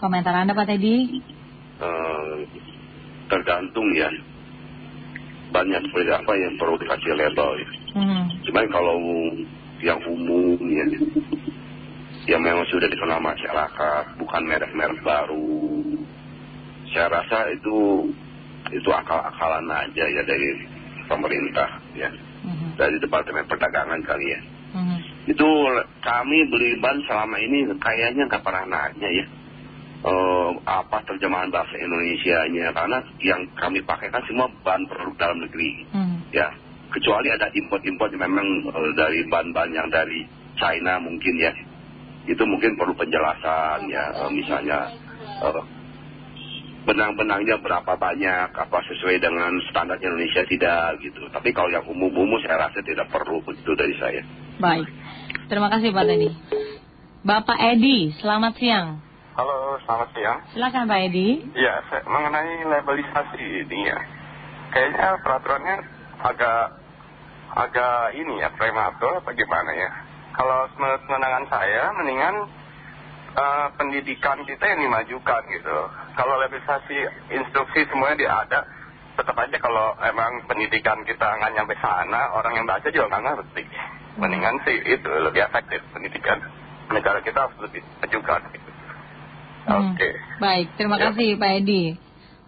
Komentar Anda Pak Teddy? Eh, tergantung ya. Banyak seperti apa yang perlu dikasih label ya. Hmm. Cuman kalau yang umum ya, yang memang sudah dikenal masyarakat, bukan merek-merek baru. Saya rasa itu itu akal-akalan aja ya dari pemerintah ya, Mhm. dari Departemen Perdagangan kali ya. Mhm. Itu kami beli ban selama ini kayaknya nggak pernah nanya ya. Eh, apa terjemahan bahasa Indonesia-nya karena yang kami pakai kan semua ban produk dalam negeri Hmm. ya kecuali ada import-import yang memang eh, dari ban-ban yang dari China mungkin ya itu mungkin perlu penjelasan ya eh, misalnya eh, benang-benangnya berapa banyak apa sesuai dengan standar Indonesia tidak gitu tapi kalau yang umum-umum saya rasa tidak perlu begitu dari saya Baik. Terima kasih Pak Teddy. Bapak Edi, selamat siang. Halo, selamat siang. Silakan Pak Edi. Ya, saya, mengenai labelisasi ini ya, kayaknya peraturannya agak agak ini ya prematur apa gimana ya? Kalau menurut pandangan saya, mendingan eh, pendidikan kita yang dimajukan gitu. Kalau labelisasi instruksi semuanya dia ada, tetap aja kalau emang pendidikan kita nggak nyampe sana, orang yang baca juga nggak ngerti. Mendingan sih itu lebih efektif pendidikan. Negara kita harus lebih majukan gitu. Hmm. Oke. Baik, terima Ya. kasih Pak Edi.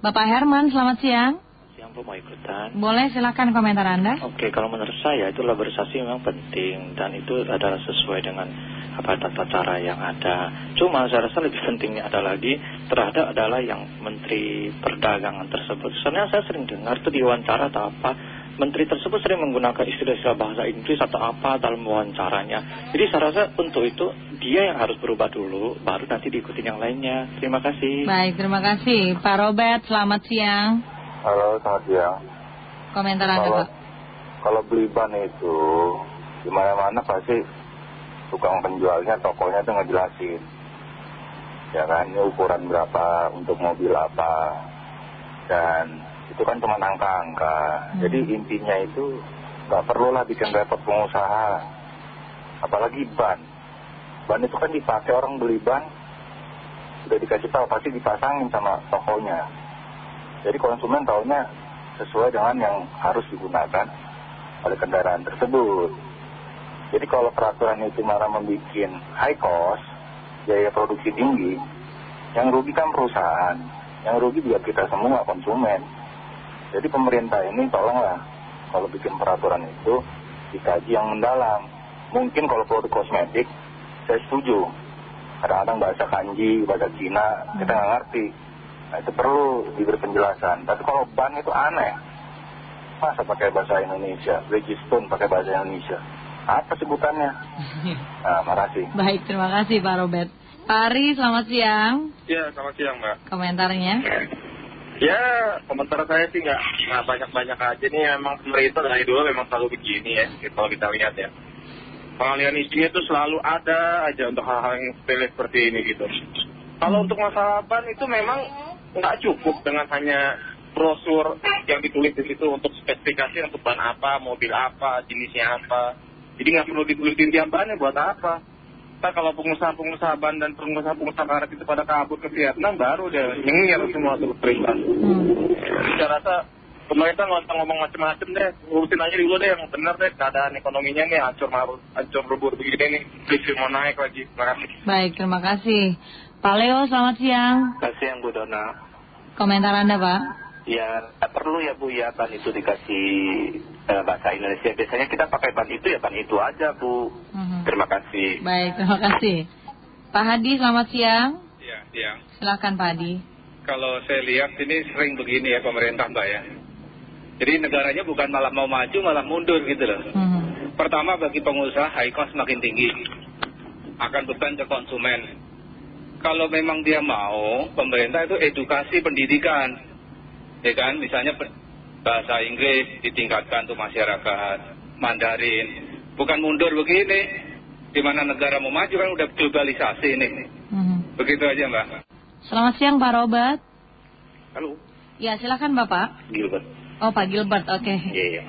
Bapak Herman, selamat siang. Siang Bu mau ikutan. Boleh silakan komentar Anda. Oke, kalau menurut saya itu laborisasi memang penting dan itu adalah sesuai dengan apa tata cara yang ada. Cuma saya rasa lebih pentingnya ada lagi terhadap adalah yang Menteri Perdagangan tersebut. Sebenarnya saya sering dengar itu di wawancara atau apa, Menteri tersebut sering menggunakan istilah-istilah bahasa Inggris atau apa dalam wawancaranya. Jadi saya rasa untuk itu dia yang harus berubah dulu, baru nanti diikutin yang lainnya. Terima kasih. Baik, terima kasih. Pak Robert, selamat siang. Halo, selamat siang. Komentar Anda Pak. kalau beli ban itu, di mana-mana pasti tukang penjualnya, tokonya tuh ngejelasin. Ya kan, ini ukuran berapa, untuk mobil apa. Dan itu kan cuma angka-angka. Jadi intinya itu nggak perlulah bikin repot pengusaha. Apalagi ban. Ban itu kan dipakai orang beli ban, udah dikasih tahu pasti dipasangin sama tokonya. Jadi konsumen tahunya sesuai dengan yang harus digunakan oleh kendaraan tersebut. Jadi kalau peraturan itu malah membuat high cost, biaya produksi tinggi, yang rugi kan perusahaan, yang rugi juga kita semua konsumen. Jadi pemerintah ini tolonglah kalau bikin peraturan itu dikaji yang mendalam. Mungkin kalau produk kosmetik, saya setuju. Kadang-kadang bahasa kanji, bahasa Cina, kita nggak ngerti. Nah itu perlu diberi penjelasan. Tapi kalau ban itu aneh. Masa pakai bahasa Indonesia? Bridgestone pakai bahasa Indonesia. Apa sebutannya? Nah, makasih. Baik, terima kasih Pak Robert. Pak Ari, selamat siang. Ya, selamat siang Mbak. Komentarnya. Ya, komentar saya sih nggak banyak-banyak aja nih. Emang pemerintah dari dulu memang selalu begini ya, kalau kita lihat ya. Pengalian isunya itu selalu ada aja untuk hal-hal yang sepele seperti ini gitu. Kalau untuk masalah ban itu memang nggak cukup dengan hanya brosur yang ditulis di situ untuk spesifikasi untuk ban apa, mobil apa, jenisnya apa. Jadi nggak perlu ditulis tiap bannya buat apa. Ntar kalau pengusaha-pengusaha ban dan pengusaha-pengusaha karet itu pada kabur ke Vietnam baru dia nyengir semua tuh perintah. Hmm. Saya rasa pemerintah nggak usah ngomong macam-macam deh, urusin aja dulu deh yang benar deh keadaan ekonominya nih hancur marut, hancur lebur begini nih, listrik mau naik lagi. Terima kasih. Baik, terima kasih. Pak Leo, selamat siang. Kasih yang Bu Dona. Komentar Anda Pak. Ya, tak perlu ya Bu ya ban itu dikasih bahasa Indonesia. Biasanya kita pakai ban itu ya ban itu aja Bu. Mhm. Terima kasih. Baik, terima kasih. Pak Hadi, selamat siang. Ya, ya. Silakan Pak Hadi. Kalau saya lihat ini sering begini ya pemerintah Mbak ya. Jadi negaranya bukan malah mau maju malah mundur gitu loh. Mhm. Pertama bagi pengusaha high cost makin tinggi. Akan beban ke konsumen. Kalau memang dia mau, pemerintah itu edukasi pendidikan. Ya kan, misalnya bahasa Inggris ditingkatkan untuk masyarakat, Mandarin. Bukan mundur begini. Di mana negara mau maju kan udah globalisasi ini. Mhm. Begitu aja Mbak. Selamat siang Pak Robert. Halo, Ya, silakan Bapak. Gilbert. Oh, Pak Gilbert, oke. Iya, iya.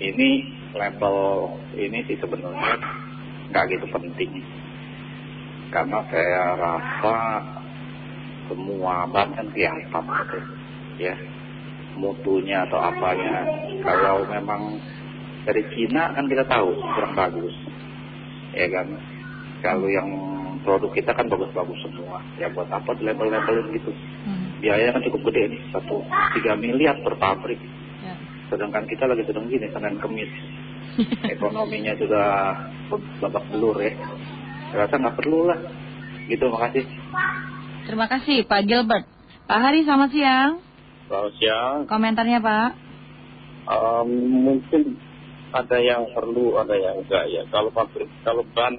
Ini level ini sih sebenarnya nggak gitu penting. Karena saya rasa semua kan kelihatan gitu ya mutunya atau apanya. Kalau memang dari Cina kan kita tahu kurang bagus. Ya kan? Kalau yang produk kita kan bagus-bagus semua. Ya buat apa di label-labelin gitu? Hmm. biaya kan cukup gede nih satu tiga miliar per pabrik. Ya. sedangkan kita lagi sedang gini Senin Kemis. Ekonominya sudah babak belur ya. Rasa nggak perlu lah. Gitu makasih. Terima kasih Pak Gilbert. Pak Hari selamat siang. Selamat siang. Komentarnya Pak. Mungkin ada yang perlu, ada yang enggak ya. Kalau pabrik, kalau ban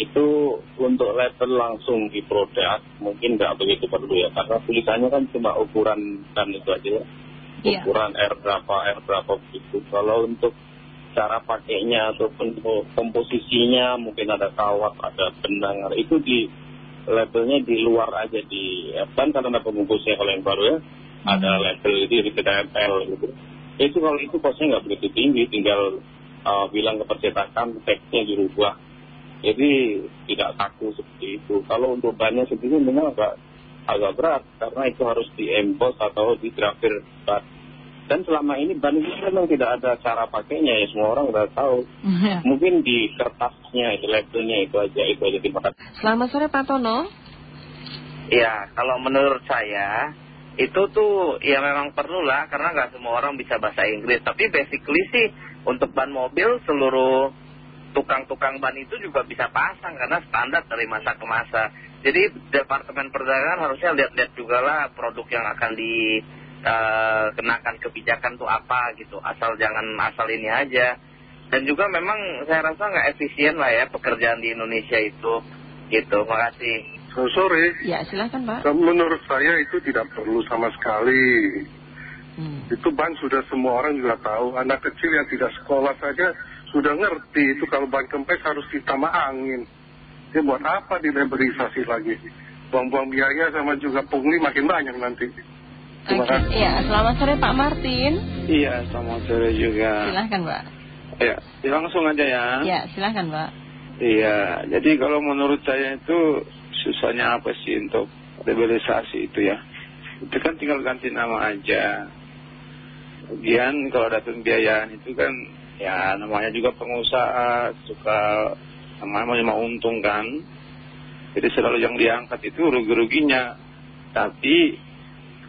itu untuk label langsung di produk mungkin nggak begitu perlu ya. Karena tulisannya kan cuma ukuran ban itu aja ya. Iya. Ukuran R berapa, R berapa begitu. Kalau untuk cara pakainya ataupun komposisinya mungkin ada kawat, ada benang, itu di labelnya di luar aja di ban karena ada pembungkusnya kalau yang baru ya ada label itu di TML gitu. Itu kalau itu kosnya nggak begitu tinggi, tinggal uh, bilang ke percetakan teksnya dirubah. Jadi tidak kaku seperti itu. Kalau untuk bannya sendiri memang agak agak berat karena itu harus diempos atau digrafir ban. Dan selama ini ban itu memang tidak ada cara pakainya ya semua orang udah tahu. Mungkin di kertasnya itu labelnya itu aja itu aja terima kasih. Selamat sore Pak Tono. Ya, kalau menurut saya itu tuh ya memang perlu lah karena nggak semua orang bisa bahasa Inggris. Tapi basically sih untuk ban mobil seluruh tukang-tukang ban itu juga bisa pasang karena standar dari masa ke masa. Jadi Departemen Perdagangan harusnya lihat-lihat juga lah produk yang akan dikenakan kebijakan tuh apa gitu. Asal jangan asal ini aja. Dan juga memang saya rasa nggak efisien lah ya pekerjaan di Indonesia itu. Gitu, makasih. Selamat sore. Ya silahkan Pak. Menurut saya itu tidak perlu sama sekali. Hmm. Itu ban sudah semua orang juga tahu. Anak kecil yang tidak sekolah saja sudah ngerti itu kalau ban kempes harus ditambah angin. Dia buat apa dilabelisasi lagi? Buang-buang biaya sama juga pungli makin banyak nanti. Terima kasih. Iya, selamat sore Pak Martin. Iya, selamat sore juga. Silahkan Pak. Ya, langsung aja ya. Ya silahkan Pak. Iya, jadi kalau menurut saya itu susahnya apa sih untuk labelisasi itu ya. Itu kan tinggal ganti nama aja. Kemudian kalau ada pembiayaan itu kan ya namanya juga pengusaha suka namanya mau untung kan. Jadi selalu yang diangkat itu rugi-ruginya. Tapi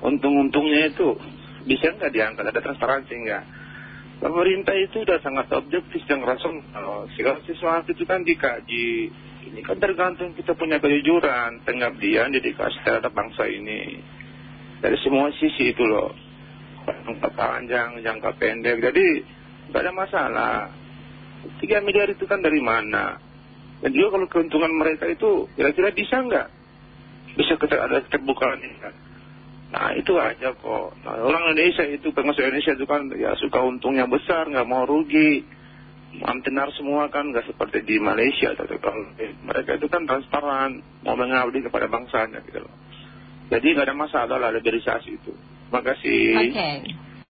untung-untungnya itu bisa nggak diangkat, ada transparansi nggak? Pemerintah itu sudah sangat objektif dan rasional. Segala sesuatu itu kan dikaji. Ini kan tergantung kita punya kejujuran, pengabdian, dedikasi terhadap bangsa ini. Dari semua sisi itu loh. Jangka panjang, jangka pendek. Jadi nggak ada masalah. 3 miliar itu kan dari mana? Dan juga kalau keuntungan mereka itu kira-kira bisa nggak? Bisa kita ada terbukaan ini kan? Nah itu aja kok. Nah, orang Indonesia itu, pengusaha Indonesia itu kan ya suka untungnya besar, nggak mau rugi. Mantenar semua kan nggak seperti di Malaysia atau kalau mereka itu kan transparan, mau mengabdi kepada bangsanya gitu loh. Jadi nggak ada masalah lah labelisasi itu. Terima kasih. Oke.